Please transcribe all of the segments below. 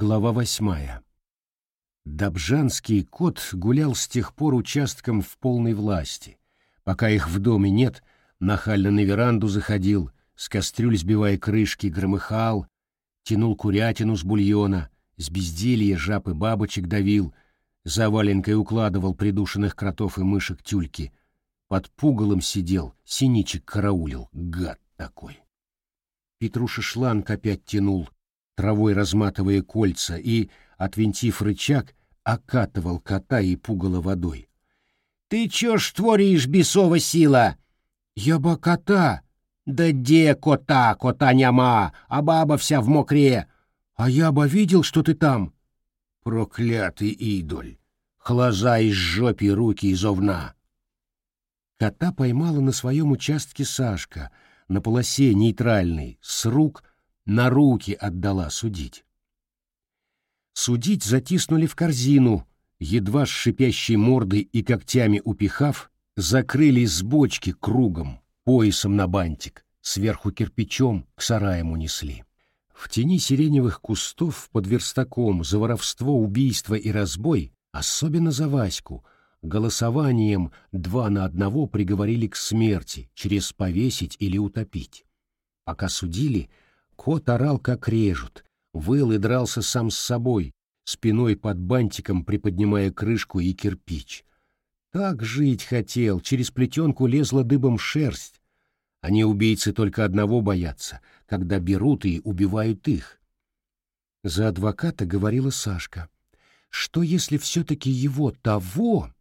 Глава восьмая. Добжанский кот гулял с тех пор участком в полной власти. Пока их в доме нет, нахально на веранду заходил, с кастрюль сбивая крышки, громыхал, тянул курятину с бульона, с безделья жаб и бабочек давил, за валенкой укладывал придушенных кротов и мышек тюльки, под пугалом сидел, синичек караулил, гад такой. Петруша шланг опять тянул, травой разматывая кольца, и, отвинтив рычаг, окатывал кота и пугало водой. — Ты чё ж творишь, бесова сила? — Я ба кота. — Да где кота, кота няма, а баба вся в мокре. А я ба видел, что ты там. — Проклятый идоль! Хлоза из жопи, руки из овна. Кота поймала на своем участке Сашка, на полосе нейтральной, с рук на руки отдала судить. Судить затиснули в корзину, едва с шипящей мордой и когтями упихав, закрыли с бочки кругом, поясом на бантик, сверху кирпичом к сараям унесли. В тени сиреневых кустов под верстаком за воровство, убийство и разбой, особенно за Ваську, голосованием два на одного приговорили к смерти, через повесить или утопить. Пока судили, Кот орал, как режут, выл и дрался сам с собой, спиной под бантиком приподнимая крышку и кирпич. Так жить хотел, через плетенку лезла дыбом шерсть. Они убийцы только одного боятся, когда берут и убивают их. За адвоката говорила Сашка, что если все-таки его того,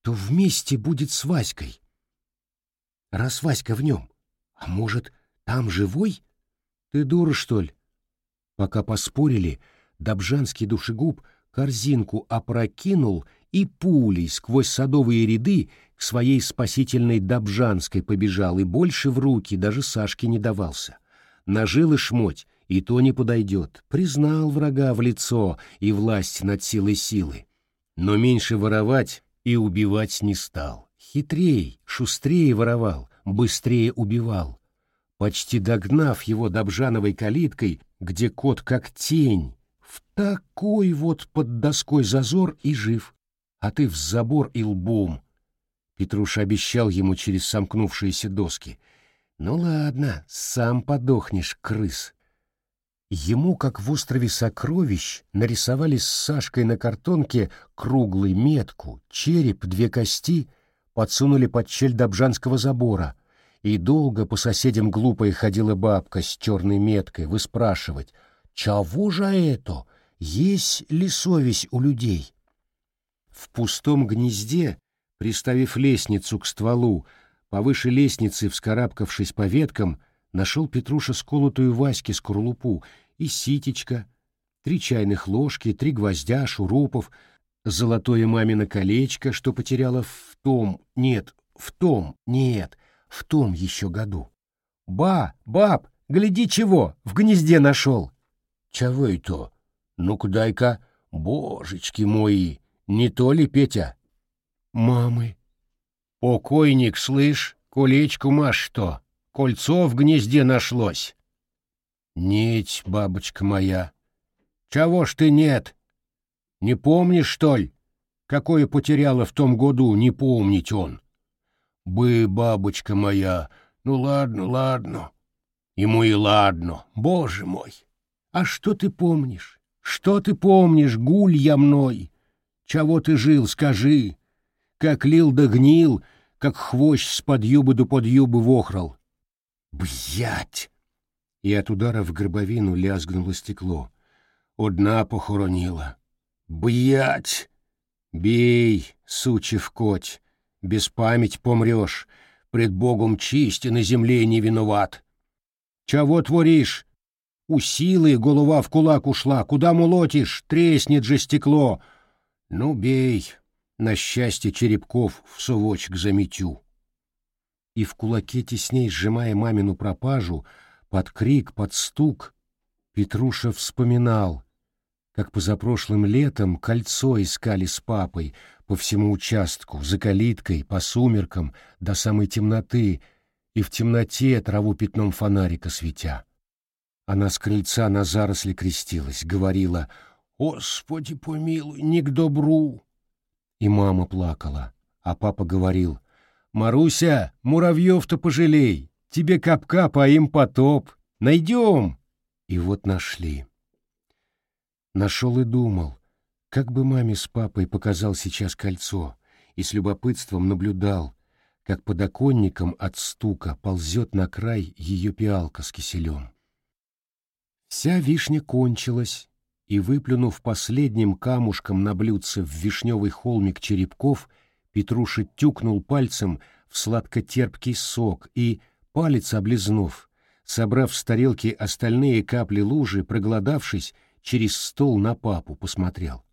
то вместе будет с Васькой. Раз Васька в нем, а может, там живой? Ты дура, что ли? Пока поспорили, Добжанский душегуб корзинку опрокинул и пулей сквозь садовые ряды к своей спасительной Добжанской побежал и больше в руки даже Сашке не давался. Нажил и шмоть, и то не подойдет. Признал врага в лицо и власть над силой силы. Но меньше воровать и убивать не стал. Хитрей, шустрее воровал, быстрее убивал почти догнав его Добжановой калиткой, где кот как тень, в такой вот под доской зазор и жив, а ты в забор и лбом. Петруша обещал ему через сомкнувшиеся доски. Ну ладно, сам подохнешь, крыс. Ему, как в острове сокровищ, нарисовали с Сашкой на картонке круглый метку, череп, две кости, подсунули под щель Добжанского забора — и долго по соседям глупой ходила бабка с черной меткой выспрашивать, «Чего же это? Есть ли совесть у людей?» В пустом гнезде, приставив лестницу к стволу, повыше лестницы, вскарабкавшись по веткам, нашел Петруша сколотую Ваське скорлупу и ситечко, три чайных ложки, три гвоздя, шурупов, золотое мамино колечко, что потеряла в том, нет, в том, нет, в том еще году. «Ба, баб, гляди чего, в гнезде нашел!» «Чего это? Ну-ка дай-ка, божечки мои, не то ли, Петя?» «Мамы». «Покойник, слышь, колечку маш что, кольцо в гнезде нашлось». «Нет, бабочка моя». «Чего ж ты нет? Не помнишь, что ли? Какое потеряла в том году, не помнить он?» Бы, бабочка моя, ну ладно, ладно. Ему и ладно, боже мой. А что ты помнишь? Что ты помнишь, гуль я мной? Чего ты жил, скажи? Как лил да гнил, как хвощ с подъюбы до подъюбы вохрал. Бьять! И от удара в гробовину лязгнуло стекло. Одна похоронила. Бьять! Бей, сучив коть! Без память помрешь, пред Богом чисть и на земле не виноват. Чего творишь? У силы голова в кулак ушла, куда молотишь, треснет же стекло. Ну, бей, на счастье черепков в совочек заметю. И в кулаке тесней сжимая мамину пропажу, под крик, под стук, Петруша вспоминал, как позапрошлым летом кольцо искали с папой, по всему участку, за калиткой, по сумеркам, до самой темноты, и в темноте траву пятном фонарика светя. Она с крыльца на заросли крестилась, говорила «Господи помилуй, не к добру!» И мама плакала, а папа говорил «Маруся, муравьев-то пожалей, тебе кап-кап, а им потоп, найдем!» И вот нашли. Нашел и думал, как бы маме с папой показал сейчас кольцо, и с любопытством наблюдал, как под оконником от стука ползет на край ее пиалка с киселем. Вся вишня кончилась, и, выплюнув последним камушком на блюдце в вишневый холмик черепков, Петруша тюкнул пальцем в сладко-терпкий сок и, палец облизнув, собрав с тарелки остальные капли лужи, проголодавшись, через стол на папу посмотрел.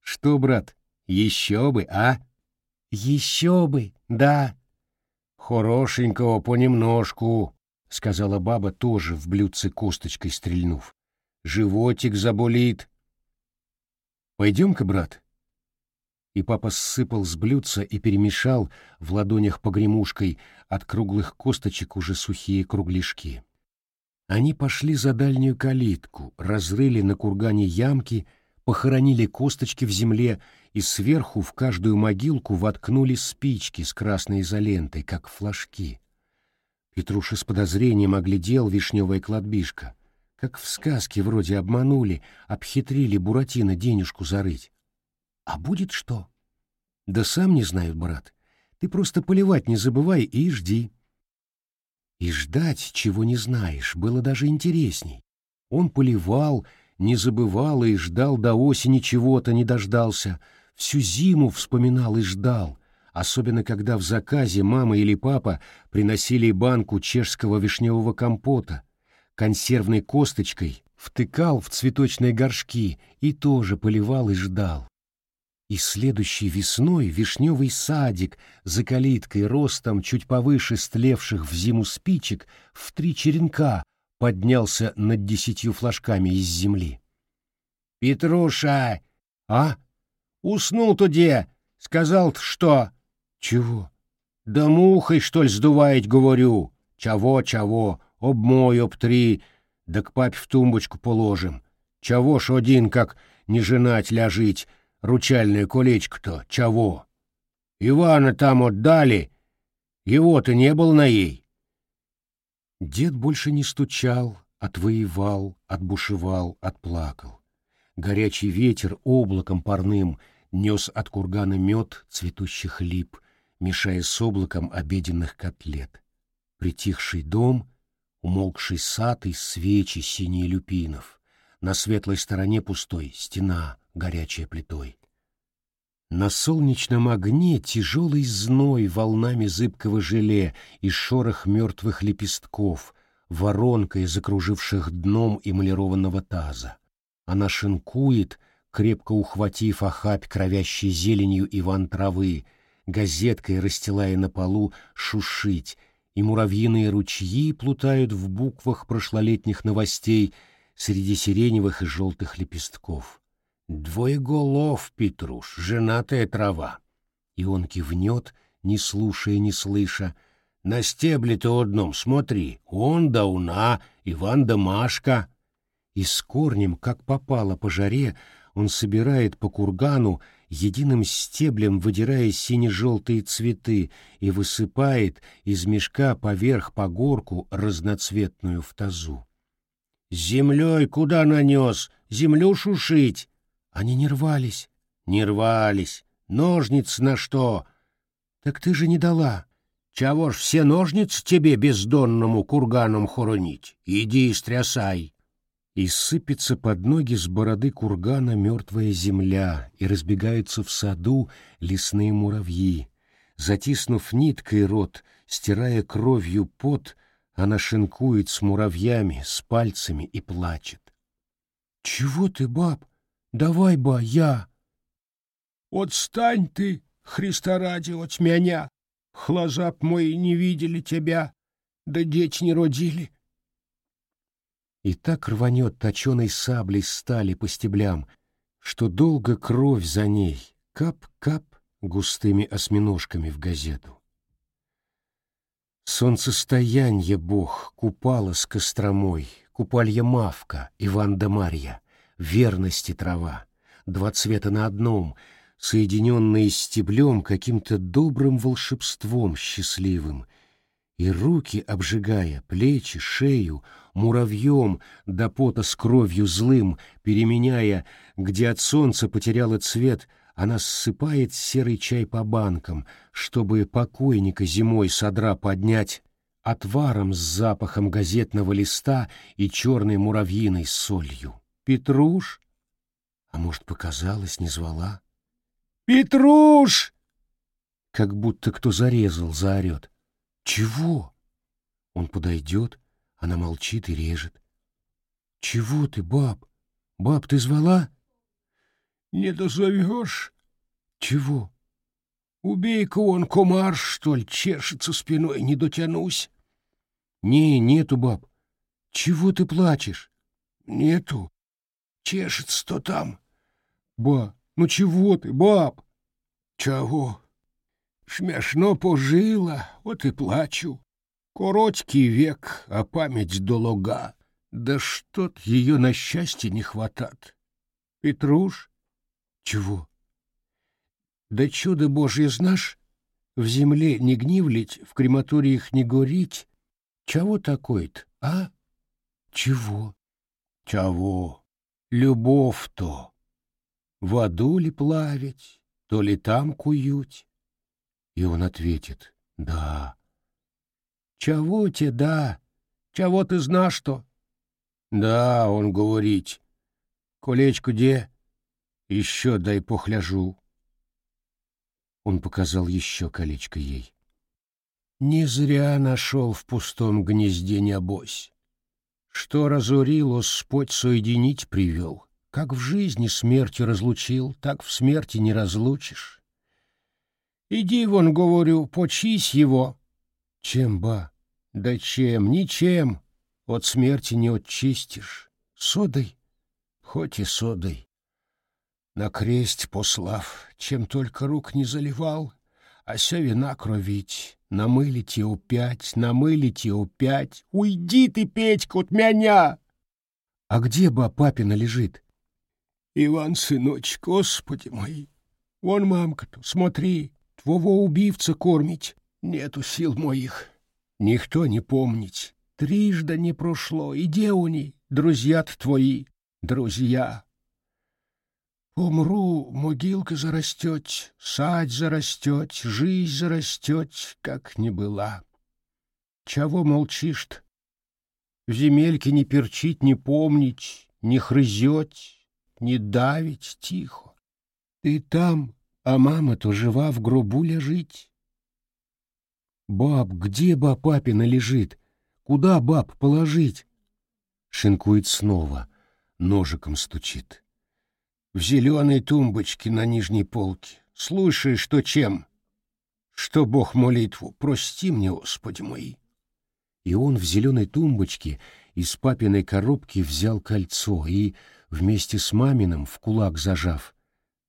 «Что, брат, еще бы, а?» «Еще бы, да». «Хорошенького понемножку», — сказала баба, тоже в блюдце косточкой стрельнув. «Животик заболит». «Пойдем-ка, брат». И папа сыпал с блюдца и перемешал в ладонях погремушкой от круглых косточек уже сухие кругляшки. Они пошли за дальнюю калитку, разрыли на кургане ямки, похоронили косточки в земле и сверху в каждую могилку воткнули спички с красной изолентой, как флажки. Петруша с подозрением оглядел вишневое кладбишко. Как в сказке вроде обманули, обхитрили Буратино денежку зарыть. А будет что? Да сам не знаю, брат. Ты просто поливать не забывай и жди. И ждать, чего не знаешь, было даже интересней. Он поливал, не забывал и ждал до осени чего-то не дождался, всю зиму вспоминал и ждал, особенно когда в заказе мама или папа приносили банку чешского вишневого компота, консервной косточкой втыкал в цветочные горшки и тоже поливал и ждал. И следующей весной вишневый садик за калиткой ростом чуть повыше стлевших в зиму спичек в три черенка поднялся над десятью флажками из земли. «Петруша!» «А? Уснул туде! Сказал что?» «Чего?» «Да мухой, что ли, сдувает, говорю. Чего, чего, обмой, обтри, да к папе в тумбочку положим. Чего ж один, как не женать, ляжить, ручальное колечко-то, чего? Ивана там отдали, его-то не был на ей. Дед больше не стучал, отвоевал, отбушевал, отплакал. Горячий ветер облаком парным нес от кургана мед цветущих лип, мешая с облаком обеденных котлет. Притихший дом, умолкший сад и свечи синие люпинов. На светлой стороне пустой стена, горячей плитой. На солнечном огне тяжелый зной волнами зыбкого желе и шорох мертвых лепестков, воронкой закруживших дном эмалированного таза. Она шинкует, крепко ухватив охапь кровящей зеленью иван травы, газеткой расстилая на полу шушить, и муравьиные ручьи плутают в буквах прошлолетних новостей среди сиреневых и желтых лепестков. Двое голов, Петруш, женатая трава. И он кивнет, не слушая, не слыша. На стебле-то одном, смотри, он да уна, Иван да Машка. И с корнем, как попало по жаре, он собирает по кургану, единым стеблем выдирая сине-желтые цветы и высыпает из мешка поверх по горку разноцветную в тазу. «Землей куда нанес? Землю шушить!» Они не рвались. Не рвались. Ножниц на что? Так ты же не дала. Чего ж все ножницы тебе бездонному курганом хоронить? Иди и стрясай. И сыпется под ноги с бороды кургана мертвая земля, и разбегаются в саду лесные муравьи. Затиснув ниткой рот, стирая кровью пот, она шинкует с муравьями, с пальцами и плачет. — Чего ты, баб? Давай, ба, я. Отстань ты, Христа ради, от меня. Глаза б мои не видели тебя, да дети не родили. И так рванет точеной саблей стали по стеблям, что долго кровь за ней, кап-кап густыми осьминожками в газету. Солнцестоянье Бог купало с Костромой, купалья мавка, Иван да Марья, верности трава, два цвета на одном, соединенные стеблем каким-то добрым волшебством счастливым, и руки обжигая, плечи, шею, муравьем до пота с кровью злым, переменяя, где от солнца потеряла цвет, она ссыпает серый чай по банкам, чтобы покойника зимой содра поднять отваром с запахом газетного листа и черной муравьиной солью. «Петруш?» А может, показалось, не звала? «Петруш!» Как будто кто зарезал, заорет. «Чего?» Он подойдет, она молчит и режет. «Чего ты, баб? Баб, ты звала?» «Не дозовешь?» «Чего?» «Убей-ка он, комар, что ли, чешется спиной, не дотянусь». «Не, нету, баб. Чего ты плачешь?» «Нету. Чешется-то там». «Ба, ну чего ты, баб?» «Чего?» «Смешно пожила, вот и плачу. Короткий век, а память долога. Да что-то ее на счастье не хватает. Петруш? Чего? Да чудо Божье знашь? В земле не гнивлить, в крематориях не горить. Чего такое-то, а? Чего? Чего? Любовь-то. Воду ли плавить, то ли там кують? И он ответит, да. Чего тебе да? Чего ты знаешь что? Да, он говорить. Колечко где? Еще дай похляжу. Он показал еще колечко ей. Не зря нашел в пустом гнезде небось. Что разорил, Господь соединить привел. Как в жизни смертью разлучил, так в смерти не разлучишь. Иди, вон, говорю, почись его, чем, ба? Да чем, ничем. От смерти не очистишь. Содой? Хоть и содой. На кресть послав, чем только рук не заливал, а ся вина кровить, намылить его пять, намылить его пять. Уйди ты, Петька, от меня! А где ба папина лежит? Иван, сыночек, господи мой, вон мамка-то, смотри, твоего убивца кормить. Нету сил моих. Никто не помнить. Трижды не прошло. И где они, друзья твои, друзья? Умру, могилка зарастет, садь зарастет, жизнь зарастет, как не была. Чего молчишь-то? В земельке не перчить, не помнить, не хрызеть, не давить тихо. Ты там, а мама-то жива в гробу лежить. «Баб, где баб папина лежит? Куда баб положить?» Шинкует снова, ножиком стучит. «В зеленой тумбочке на нижней полке. Слушай, что чем? Что Бог молитву, прости мне, Господи мой!» И он в зеленой тумбочке из папиной коробки взял кольцо и, вместе с маминым, в кулак зажав,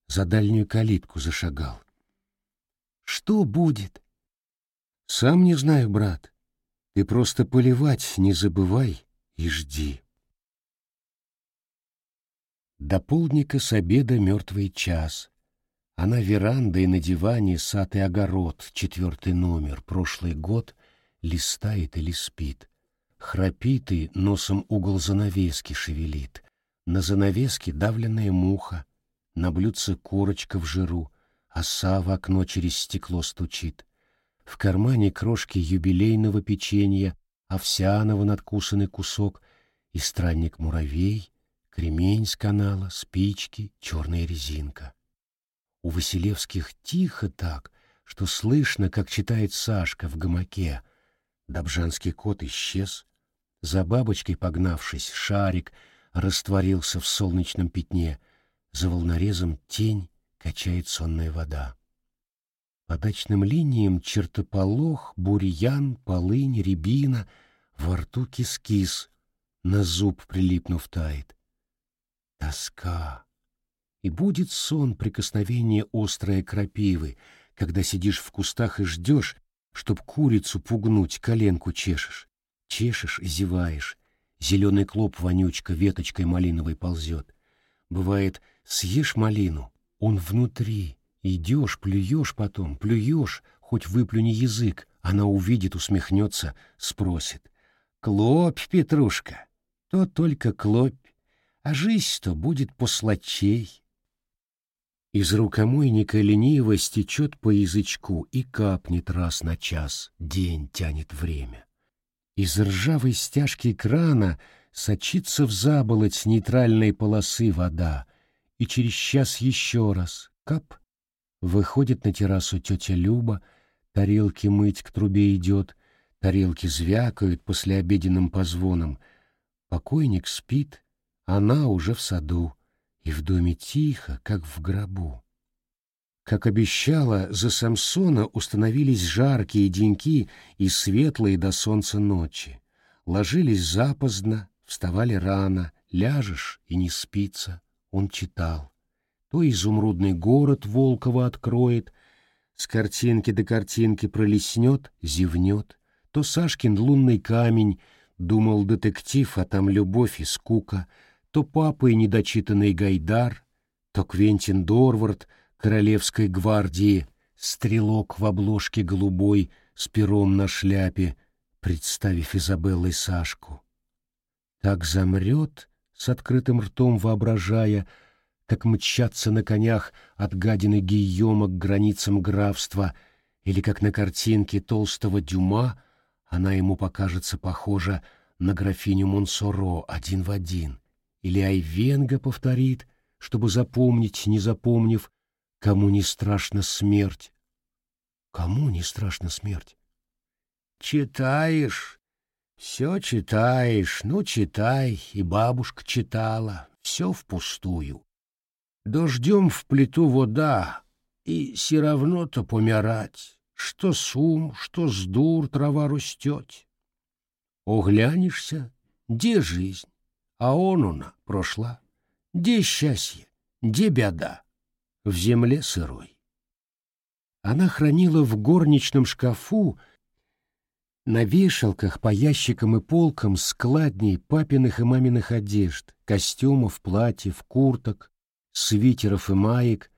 за дальнюю калитку зашагал. «Что будет?» Сам не знаю, брат. Ты просто поливать не забывай и жди. До полдника с обеда мертвый час. А на веранде и на диване сад и огород, четвертый номер, прошлый год, листает или спит. Храпит и носом угол занавески шевелит. На занавеске давленная муха, на блюдце корочка в жиру, оса в окно через стекло стучит. В кармане крошки юбилейного печенья, овсяного надкусанный кусок и странник-муравей, кремень с канала, спички, черная резинка. У Василевских тихо так, что слышно, как читает Сашка в гамаке. Добжанский кот исчез. За бабочкой погнавшись, шарик растворился в солнечном пятне. За волнорезом тень качает сонная вода. По дачным линиям чертополох, бурьян, полынь, рябина, во рту кис-кис, на зуб прилипнув тает. Тоска. И будет сон прикосновения острой крапивы, когда сидишь в кустах и ждешь, чтоб курицу пугнуть, коленку чешешь. Чешешь зеваешь, Зеленый клоп вонючка веточкой малиновой ползет. Бывает, съешь малину, он внутри. Идешь, плюешь потом, плюешь, хоть выплюни язык, она увидит, усмехнется, спросит. «Клопь, Петрушка, то только клопь, а жизнь-то будет посладчей». Из рукомойника лениво стечет по язычку и капнет раз на час, день тянет время. Из ржавой стяжки крана сочится в заболоть нейтральной полосы вода, и через час еще раз, кап, выходит на террасу тетя Люба, тарелки мыть к трубе идет, тарелки звякают после обеденным позвоном. Покойник спит, она уже в саду, и в доме тихо, как в гробу. Как обещала, за Самсона установились жаркие деньки и светлые до солнца ночи. Ложились запоздно, вставали рано, ляжешь и не спится. Он читал. То изумрудный город Волкова откроет, с картинки до картинки пролеснет, зевнет, то Сашкин лунный камень, думал детектив, а там любовь и скука, то папа и недочитанный Гайдар, то Квентин Дорвард — королевской гвардии, стрелок в обложке голубой с пером на шляпе, представив Изабеллой Сашку. Так замрет, с открытым ртом воображая, как мчаться на конях от гадины Гийома к границам графства, или как на картинке толстого Дюма она ему покажется похожа на графиню Монсоро один в один, или Айвенга повторит, чтобы запомнить, не запомнив, Кому не страшна смерть? Кому не страшна смерть? Читаешь, все читаешь, ну читай, и бабушка читала, все впустую. Дождем в плиту вода, и все равно-то помирать, что сум, что с дур трава растет. Оглянешься, где жизнь, а он она прошла, где счастье, где беда в земле сырой. Она хранила в горничном шкафу на вешалках по ящикам и полкам складней папиных и маминых одежд, костюмов, платьев, курток, свитеров и маек,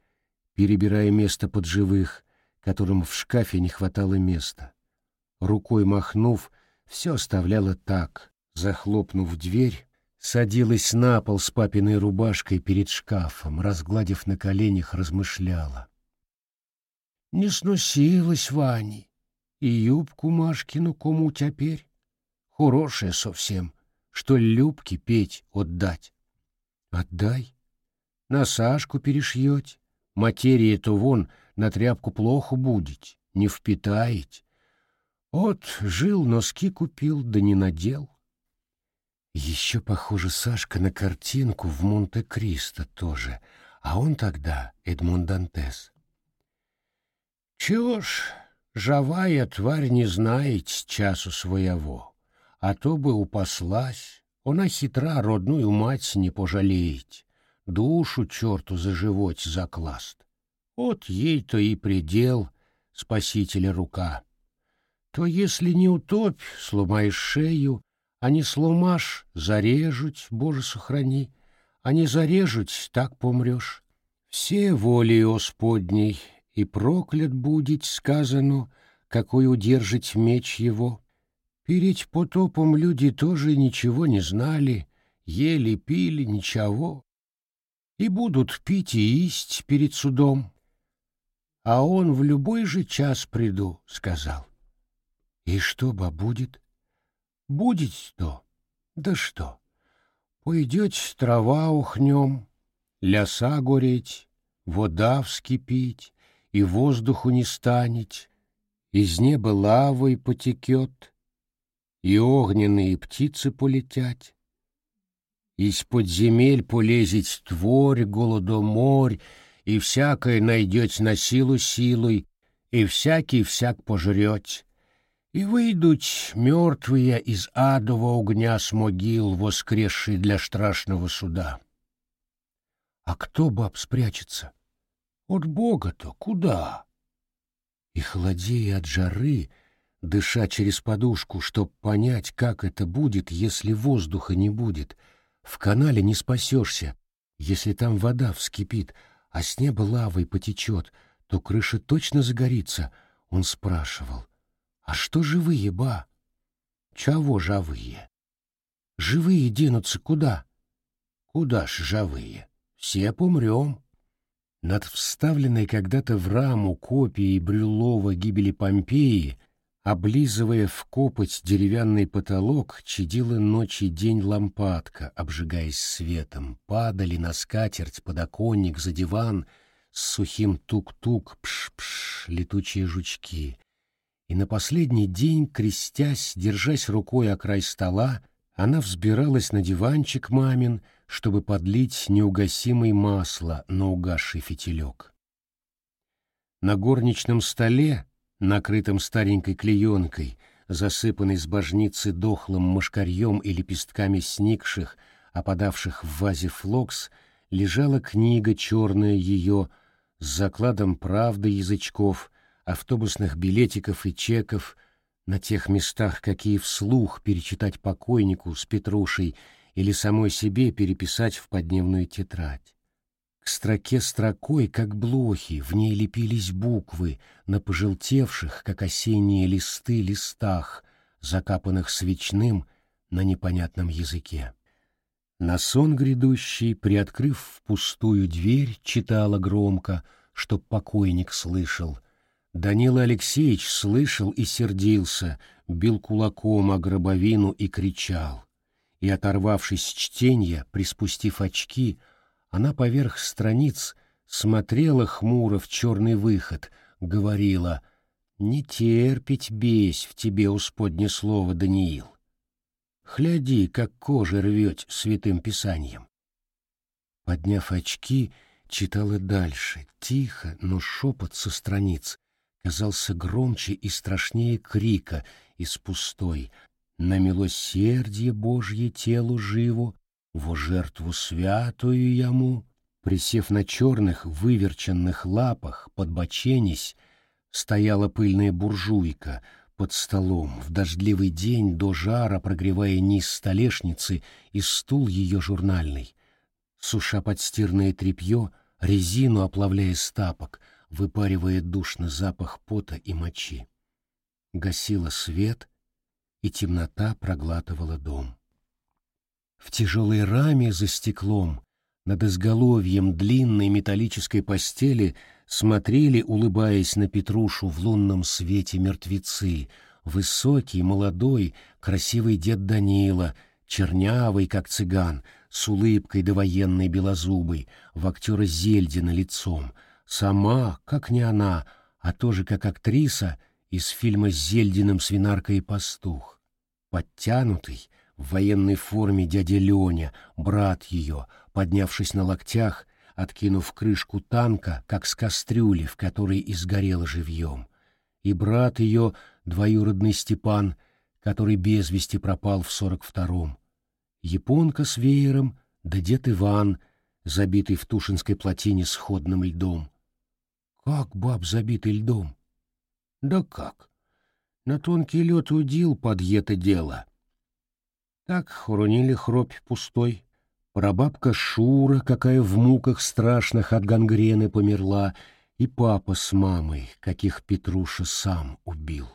перебирая место под живых, которым в шкафе не хватало места. Рукой махнув, все оставляла так, захлопнув дверь, Садилась на пол с папиной рубашкой перед шкафом, разгладив на коленях, размышляла. Не сносилась Вани, и юбку Машкину кому теперь? Хорошая совсем, что Любке петь отдать. Отдай. На Сашку перешьете. Материи-то вон на тряпку плохо будет, не впитаете. Вот жил, носки купил, да не надел. Еще похоже Сашка на картинку в Монте-Кристо тоже, а он тогда Эдмон Дантес. Чего ж, живая тварь не знает часу своего, а то бы упаслась, она хитра родную мать не пожалеет, душу черту за животь закласт. Вот ей-то и предел спасителя рука. То если не утопь, сломаешь шею, не сломаш, зарежуть, Боже, сохрани, не зарежуть, так помрешь. Все воли Господней, и проклят будет сказано, какой удержить меч его. Перед потопом люди тоже ничего не знали, ели, пили, ничего. И будут пить и есть перед судом. А он в любой же час приду, — сказал. И что ба будет? Будет то, да что? Пойдет трава ухнем, ляса гореть, вода вскипить, и воздуху не станет, из неба лавой потекет, и огненные птицы полетят. Из-под земель полезет творь, голодоморь, и всякое найдет на силу силой, и всякий всяк пожрет и выйдут мертвые из адового огня с могил, воскресшие для страшного суда. А кто, баб, спрячется? От Бога-то куда? И холодея от жары, дыша через подушку, чтоб понять, как это будет, если воздуха не будет. В канале не спасешься. Если там вода вскипит, а с неба лавой потечет, то крыша точно загорится. Он спрашивал. А что живые, ба? Чего живые? Живые денутся куда? Куда ж живые? Все помрем. Над вставленной когда-то в раму копией Брюлова гибели Помпеи Облизывая в копоть деревянный потолок, чадила ночь и день лампадка, обжигаясь светом. Падали на скатерть, подоконник, за диван с сухим тук-тук, пш-пш, летучие жучки. И на последний день, крестясь, держась рукой о край стола, она взбиралась на диванчик мамин, чтобы подлить неугасимое масло на угасший фитилек. На горничном столе накрытым старенькой клеенкой, засыпанной с божницы дохлым мошкарьем и лепестками сникших, опадавших в вазе флокс, лежала книга черная ее с закладом правды язычков, автобусных билетиков и чеков на тех местах, какие вслух перечитать покойнику с Петрушей или самой себе переписать в подневную тетрадь. К строке строкой, как блохи, в ней лепились буквы на пожелтевших, как осенние листы, листах, закапанных свечным на непонятном языке. На сон грядущий, приоткрыв пустую дверь, читала громко, чтоб покойник слышал. Данила Алексеевич слышал и сердился, бил кулаком о гробовину и кричал. И, оторвавшись с чтения, приспустив очки, — она поверх страниц смотрела хмуро в черный выход, говорила «Не терпеть бесь в тебе, Усподне слово, Даниил. Хляди, как кожа рвет святым писанием». Подняв очки, читала дальше, тихо, но шепот со страниц казался громче и страшнее крика из пустой. «На милосердие Божье телу живу, во жертву святую яму, присев на черных выверченных лапах, подбоченись, стояла пыльная буржуйка под столом, в дождливый день до жара прогревая низ столешницы и стул ее журнальный, суша подстирное тряпье, резину оплавляя стапок, выпаривая душно запах пота и мочи. Гасила свет, и темнота проглатывала дом. В тяжелой раме за стеклом, над изголовьем длинной металлической постели, смотрели, улыбаясь на Петрушу в лунном свете мертвецы, высокий, молодой, красивый дед Данила, чернявый, как цыган, с улыбкой довоенной белозубой, в актера Зельдина лицом, сама, как не она, а тоже как актриса из фильма с Зельдиным «Свинарка и пастух», подтянутый, в военной форме дядя Леня, брат ее, поднявшись на локтях, откинув крышку танка, как с кастрюли, в которой изгорел живьем. И брат ее, двоюродный Степан, который без вести пропал в сорок втором. Японка с веером, да дед Иван, забитый в Тушинской плотине сходным льдом. Как баб забитый льдом? Да как? На тонкий лед удил под это дело — так хоронили хробь пустой. Прабабка Шура, какая в муках страшных от гангрены померла, и папа с мамой, каких Петруша сам убил.